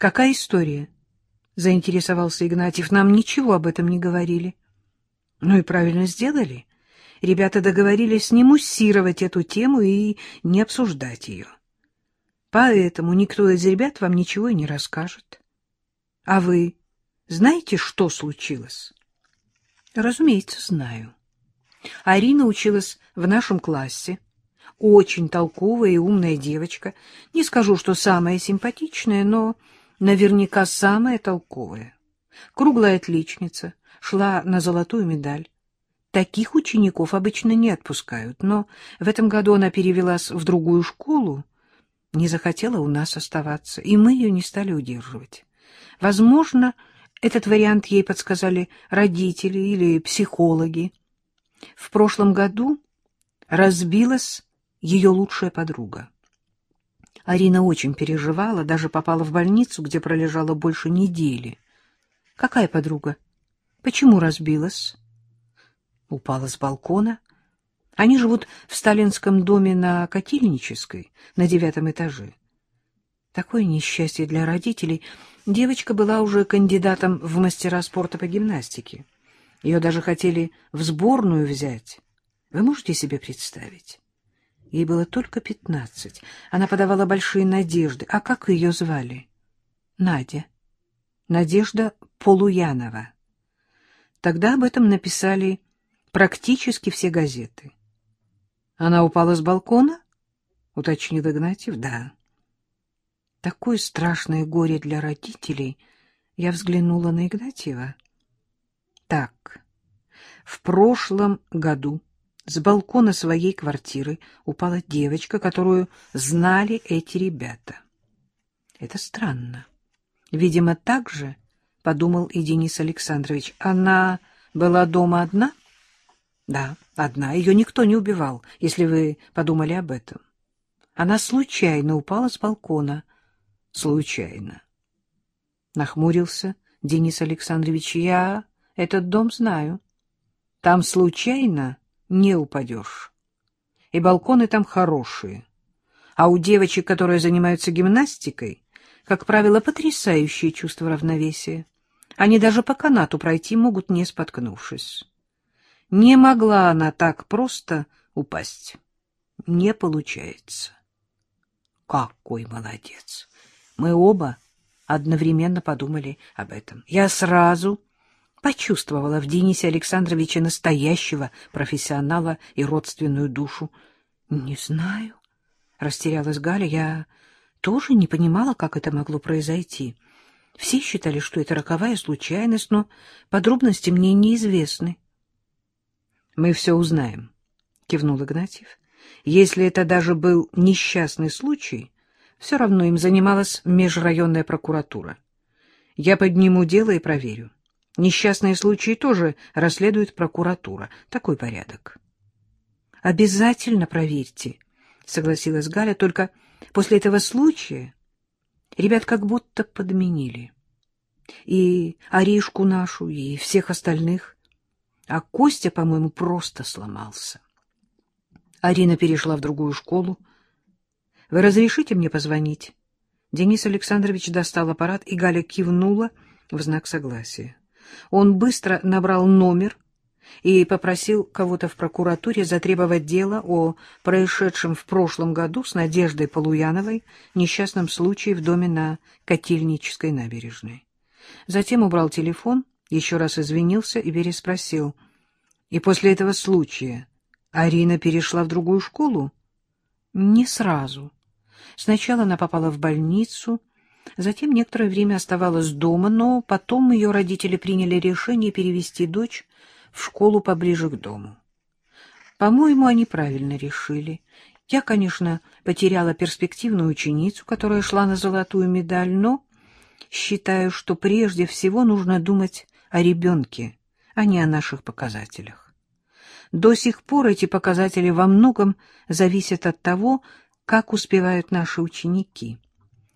Какая история? Заинтересовался Игнатьев. Нам ничего об этом не говорили. Ну и правильно сделали. Ребята договорились не муссировать эту тему и не обсуждать ее. Поэтому никто из ребят вам ничего и не расскажет. А вы знаете, что случилось? Разумеется, знаю. Арина училась в нашем классе. Очень толковая и умная девочка. Не скажу, что самая симпатичная, но наверняка самая толковая. Круглая отличница, шла на золотую медаль. Таких учеников обычно не отпускают, но в этом году она перевелась в другую школу, не захотела у нас оставаться, и мы ее не стали удерживать. Возможно, этот вариант ей подсказали родители или психологи. В прошлом году разбилась ее лучшая подруга. Арина очень переживала, даже попала в больницу, где пролежала больше недели. Какая подруга? Почему разбилась? Упала с балкона. Они живут в сталинском доме на Котельнической, на девятом этаже. Такое несчастье для родителей. Девочка была уже кандидатом в мастера спорта по гимнастике. Ее даже хотели в сборную взять. Вы можете себе представить? Ей было только пятнадцать. Она подавала большие надежды. А как ее звали? Надя. Надежда Полуянова. Тогда об этом написали практически все газеты. Она упала с балкона? Уточнил Игнатьев. Да. Такое страшное горе для родителей. Я взглянула на Игнатьева. Так, в прошлом году с балкона своей квартиры упала девочка, которую знали эти ребята. Это странно. Видимо, так же подумал и Денис Александрович. Она была дома одна? Да, одна. Ее никто не убивал, если вы подумали об этом. Она случайно упала с балкона. Случайно. Нахмурился Денис Александрович. Я этот дом знаю. Там случайно не упадешь. И балконы там хорошие. А у девочек, которые занимаются гимнастикой, как правило, потрясающее чувство равновесия. Они даже по канату пройти могут, не споткнувшись. Не могла она так просто упасть. Не получается. Какой молодец! Мы оба одновременно подумали об этом. Я сразу почувствовала в Денисе Александровиче настоящего профессионала и родственную душу. — Не знаю, — растерялась Галя, — я тоже не понимала, как это могло произойти. Все считали, что это роковая случайность, но подробности мне неизвестны. — Мы все узнаем, — кивнул Игнатьев. — Если это даже был несчастный случай, все равно им занималась межрайонная прокуратура. Я подниму дело и проверю. Несчастные случаи тоже расследует прокуратура. Такой порядок. — Обязательно проверьте, — согласилась Галя, — только после этого случая ребят как будто подменили. И Аришку нашу, и всех остальных — а Костя, по-моему, просто сломался. Арина перешла в другую школу. — Вы разрешите мне позвонить? Денис Александрович достал аппарат, и Галя кивнула в знак согласия. Он быстро набрал номер и попросил кого-то в прокуратуре затребовать дело о происшедшем в прошлом году с Надеждой Полуяновой несчастном случае в доме на Котельнической набережной. Затем убрал телефон еще раз извинился и переспросил. — И после этого случая Арина перешла в другую школу? — Не сразу. Сначала она попала в больницу, затем некоторое время оставалась дома, но потом ее родители приняли решение перевести дочь в школу поближе к дому. По-моему, они правильно решили. Я, конечно, потеряла перспективную ученицу, которая шла на золотую медаль, но считаю, что прежде всего нужно думать о ребенке, а не о наших показателях. До сих пор эти показатели во многом зависят от того, как успевают наши ученики.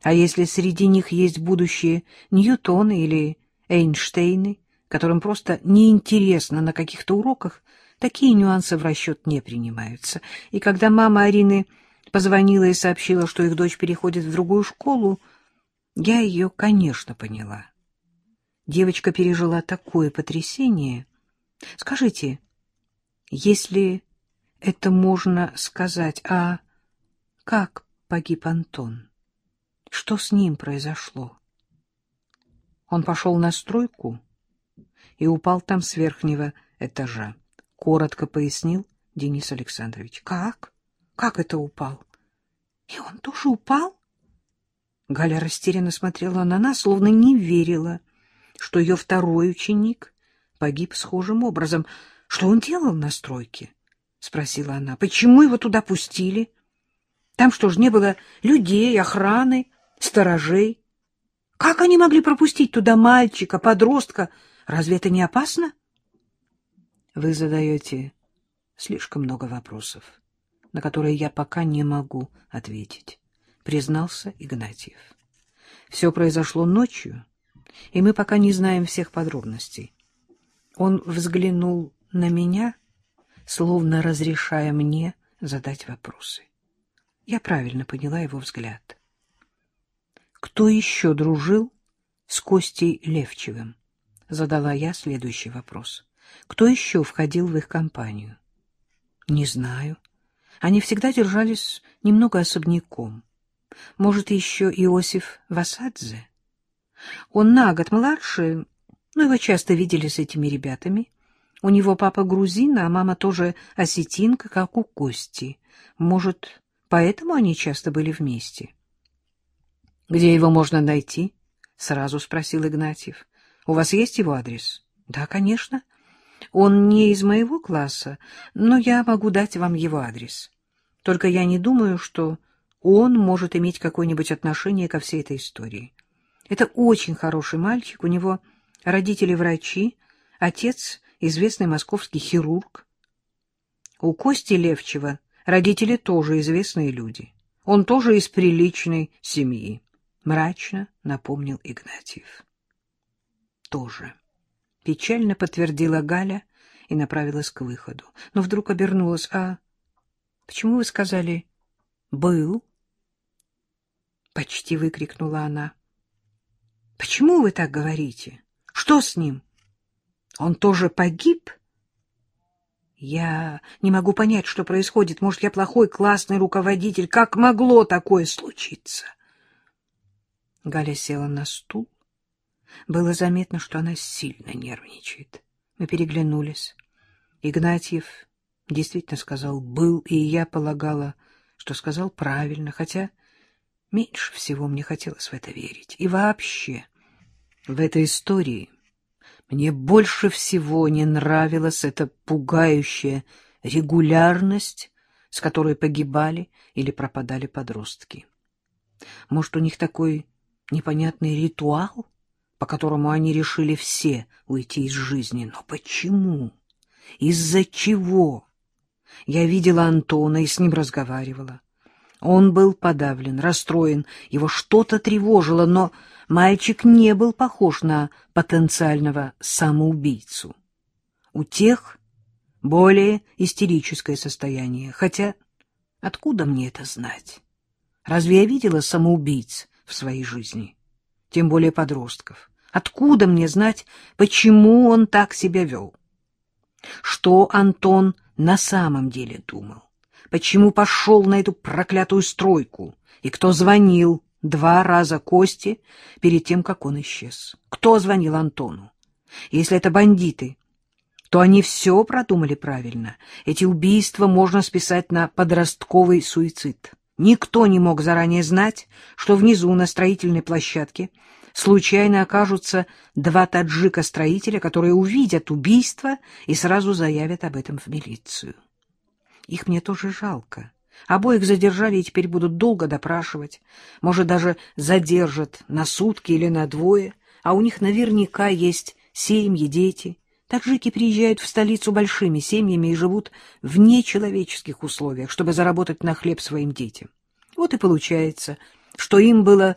А если среди них есть будущие Ньютоны или Эйнштейны, которым просто неинтересно на каких-то уроках, такие нюансы в расчет не принимаются. И когда мама Арины позвонила и сообщила, что их дочь переходит в другую школу, Я ее, конечно, поняла. Девочка пережила такое потрясение. Скажите, если это можно сказать, а как погиб Антон? Что с ним произошло? Он пошел на стройку и упал там с верхнего этажа. Коротко пояснил Денис Александрович. Как? Как это упал? И он тоже упал? Галя растерянно смотрела на нас, словно не верила, что ее второй ученик погиб схожим образом. Что он делал на стройке? — спросила она. — Почему его туда пустили? Там что ж, не было людей, охраны, сторожей? Как они могли пропустить туда мальчика, подростка? Разве это не опасно? — Вы задаете слишком много вопросов, на которые я пока не могу ответить, — признался Игнатьев. Все произошло ночью, и мы пока не знаем всех подробностей. Он взглянул на меня, словно разрешая мне задать вопросы. Я правильно поняла его взгляд. Кто еще дружил с Костей Левчевым? Задала я следующий вопрос. Кто еще входил в их компанию? Не знаю. Они всегда держались немного особняком. Может, еще Иосиф Васадзе? Он на год младше, но его часто видели с этими ребятами. У него папа грузин, а мама тоже осетинка, как у Кости. Может, поэтому они часто были вместе? — Где его можно найти? — сразу спросил Игнатьев. — У вас есть его адрес? — Да, конечно. Он не из моего класса, но я могу дать вам его адрес. Только я не думаю, что он может иметь какое-нибудь отношение ко всей этой истории. Это очень хороший мальчик, у него родители врачи, отец — известный московский хирург. У Кости Левчева родители тоже известные люди. Он тоже из приличной семьи, — мрачно напомнил Игнатьев. Тоже. Печально подтвердила Галя и направилась к выходу. Но вдруг обернулась. — А почему вы сказали «был»? — почти выкрикнула она. — Почему вы так говорите? Что с ним? Он тоже погиб? Я не могу понять, что происходит. Может, я плохой классный руководитель. Как могло такое случиться? Галя села на стул. Было заметно, что она сильно нервничает. Мы переглянулись. Игнатьев действительно сказал «был», и я полагала, что сказал правильно, хотя меньше всего мне хотелось в это верить. И вообще, в этой истории мне больше всего не нравилась эта пугающая регулярность, с которой погибали или пропадали подростки. Может, у них такой непонятный ритуал, по которому они решили все уйти из жизни. Но почему? Из-за чего? Я видела Антона и с ним разговаривала. Он был подавлен, расстроен, его что-то тревожило, но мальчик не был похож на потенциального самоубийцу. У тех более истерическое состояние, хотя откуда мне это знать? Разве я видела самоубийц в своей жизни, тем более подростков? Откуда мне знать, почему он так себя вел? Что Антон на самом деле думал? почему пошел на эту проклятую стройку, и кто звонил два раза Косте перед тем, как он исчез. Кто звонил Антону? Если это бандиты, то они все продумали правильно. Эти убийства можно списать на подростковый суицид. Никто не мог заранее знать, что внизу на строительной площадке случайно окажутся два таджика-строителя, которые увидят убийство и сразу заявят об этом в милицию. Их мне тоже жалко. Обоих задержали и теперь будут долго допрашивать. Может, даже задержат на сутки или на двое. А у них наверняка есть семьи, дети. Таджики приезжают в столицу большими семьями и живут в нечеловеческих условиях, чтобы заработать на хлеб своим детям. Вот и получается, что им было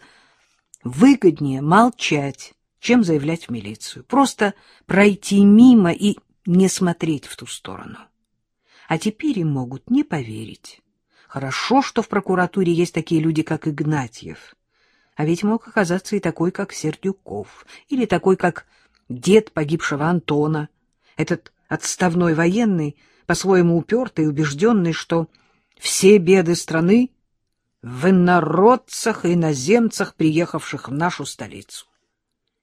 выгоднее молчать, чем заявлять в милицию. Просто пройти мимо и не смотреть в ту сторону а теперь им могут не поверить. Хорошо, что в прокуратуре есть такие люди, как Игнатьев. А ведь мог оказаться и такой, как Сердюков, или такой, как дед погибшего Антона, этот отставной военный, по-своему упертый и убежденный, что все беды страны в инородцах и иноземцах, приехавших в нашу столицу.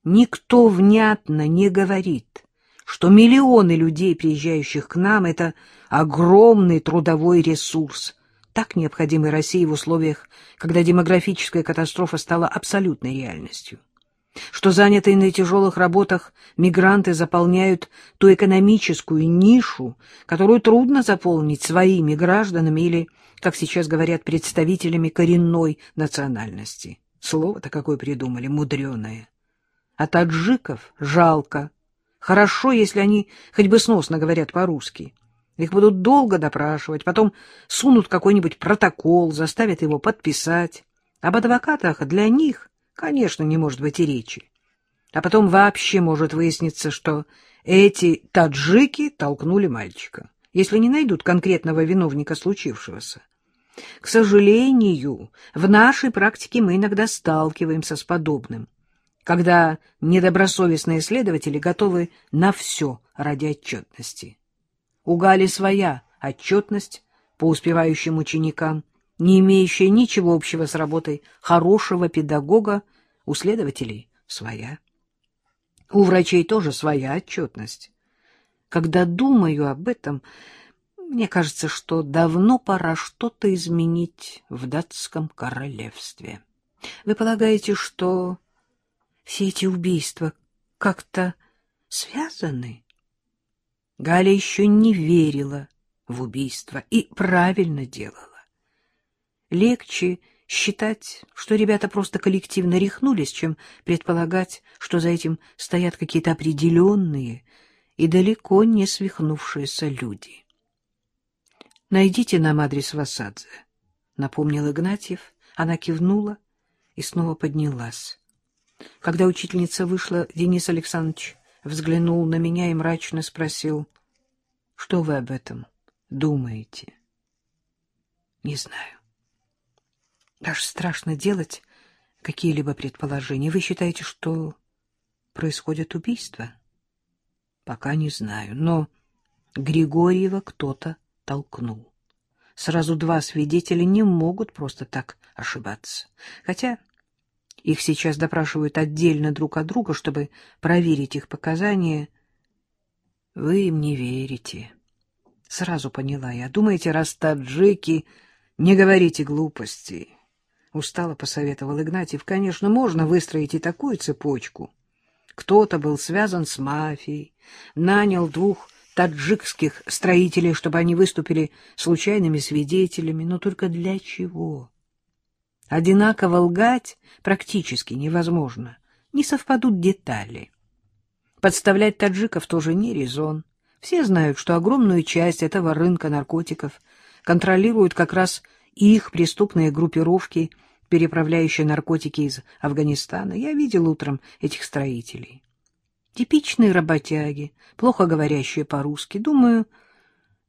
Никто внятно не говорит, что миллионы людей, приезжающих к нам, — это огромный трудовой ресурс, так необходимый России в условиях, когда демографическая катастрофа стала абсолютной реальностью что занятые на тяжелых работах мигранты заполняют ту экономическую нишу, которую трудно заполнить своими гражданами или, как сейчас говорят, представителями коренной национальности. Слово-то какое придумали, мудреное. А таджиков жалко. Хорошо, если они хоть бы сносно говорят по-русски. Их будут долго допрашивать, потом сунут какой-нибудь протокол, заставят его подписать. Об адвокатах для них конечно, не может быть и речи. А потом вообще может выясниться, что эти таджики толкнули мальчика, если не найдут конкретного виновника случившегося. К сожалению, в нашей практике мы иногда сталкиваемся с подобным, когда недобросовестные следователи готовы на все ради отчетности. У Гали своя отчетность по успевающим ученикам, не имеющая ничего общего с работой хорошего педагога, у следователей своя. У врачей тоже своя отчетность. Когда думаю об этом, мне кажется, что давно пора что-то изменить в датском королевстве. Вы полагаете, что все эти убийства как-то связаны? Галя еще не верила в убийство и правильно делала. Легче считать, что ребята просто коллективно рехнулись, чем предполагать, что за этим стоят какие-то определенные и далеко не свихнувшиеся люди. «Найдите нам адрес Васадзе», — напомнил Игнатьев. Она кивнула и снова поднялась. Когда учительница вышла, Денис Александрович взглянул на меня и мрачно спросил, «Что вы об этом думаете?» «Не знаю». Даже страшно делать какие-либо предположения. Вы считаете, что происходит убийство? Пока не знаю, но Григорьева кто-то толкнул. Сразу два свидетеля не могут просто так ошибаться. Хотя их сейчас допрашивают отдельно друг от друга, чтобы проверить их показания. Вы им не верите. Сразу поняла я. Думаете, раз таджики... Не говорите глупостей. Устало посоветовал Игнатьев. Конечно, можно выстроить и такую цепочку. Кто-то был связан с мафией, нанял двух таджикских строителей, чтобы они выступили случайными свидетелями, но только для чего? Одинаково лгать практически невозможно, не совпадут детали. Подставлять таджиков тоже не резон. Все знают, что огромную часть этого рынка наркотиков контролируют как раз их преступные группировки – переправляющая наркотики из Афганистана. Я видел утром этих строителей. Типичные работяги, плохо говорящие по-русски. Думаю,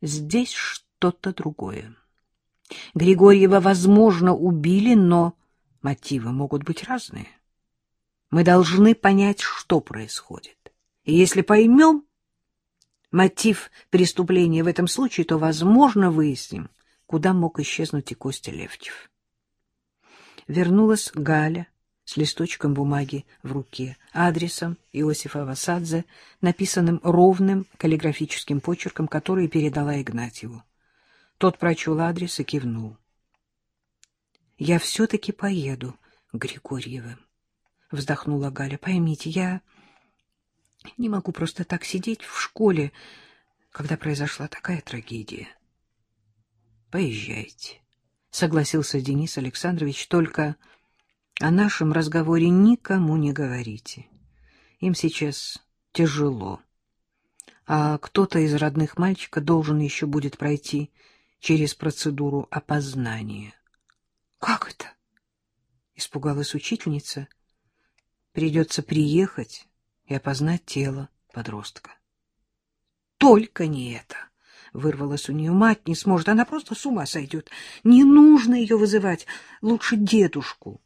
здесь что-то другое. Григорьева, возможно, убили, но мотивы могут быть разные. Мы должны понять, что происходит. И если поймем мотив преступления в этом случае, то, возможно, выясним, куда мог исчезнуть и Костя Левчев вернулась Галя с листочком бумаги в руке, адресом Иосифа Васадзе, написанным ровным каллиграфическим почерком, который передала Игнатьеву. Тот прочел адрес и кивнул. — Я все-таки поеду Григорьевым, — вздохнула Галя. — Поймите, я не могу просто так сидеть в школе, когда произошла такая трагедия. — Поезжайте согласился Денис Александрович, только о нашем разговоре никому не говорите. Им сейчас тяжело. А кто-то из родных мальчика должен еще будет пройти через процедуру опознания. — Как это? — испугалась учительница. — Придется приехать и опознать тело подростка. — Только не это! — Вырвалась у нее. Мать не сможет, она просто с ума сойдет. Не нужно ее вызывать, лучше дедушку.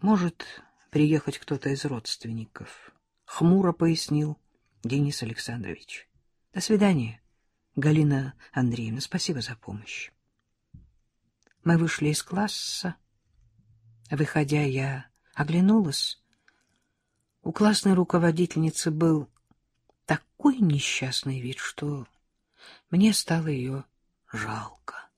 Может приехать кто-то из родственников. Хмуро пояснил Денис Александрович. До свидания, Галина Андреевна. Спасибо за помощь. Мы вышли из класса. Выходя, я оглянулась. У классной руководительницы был такой несчастный вид, что мне стало ее жалко.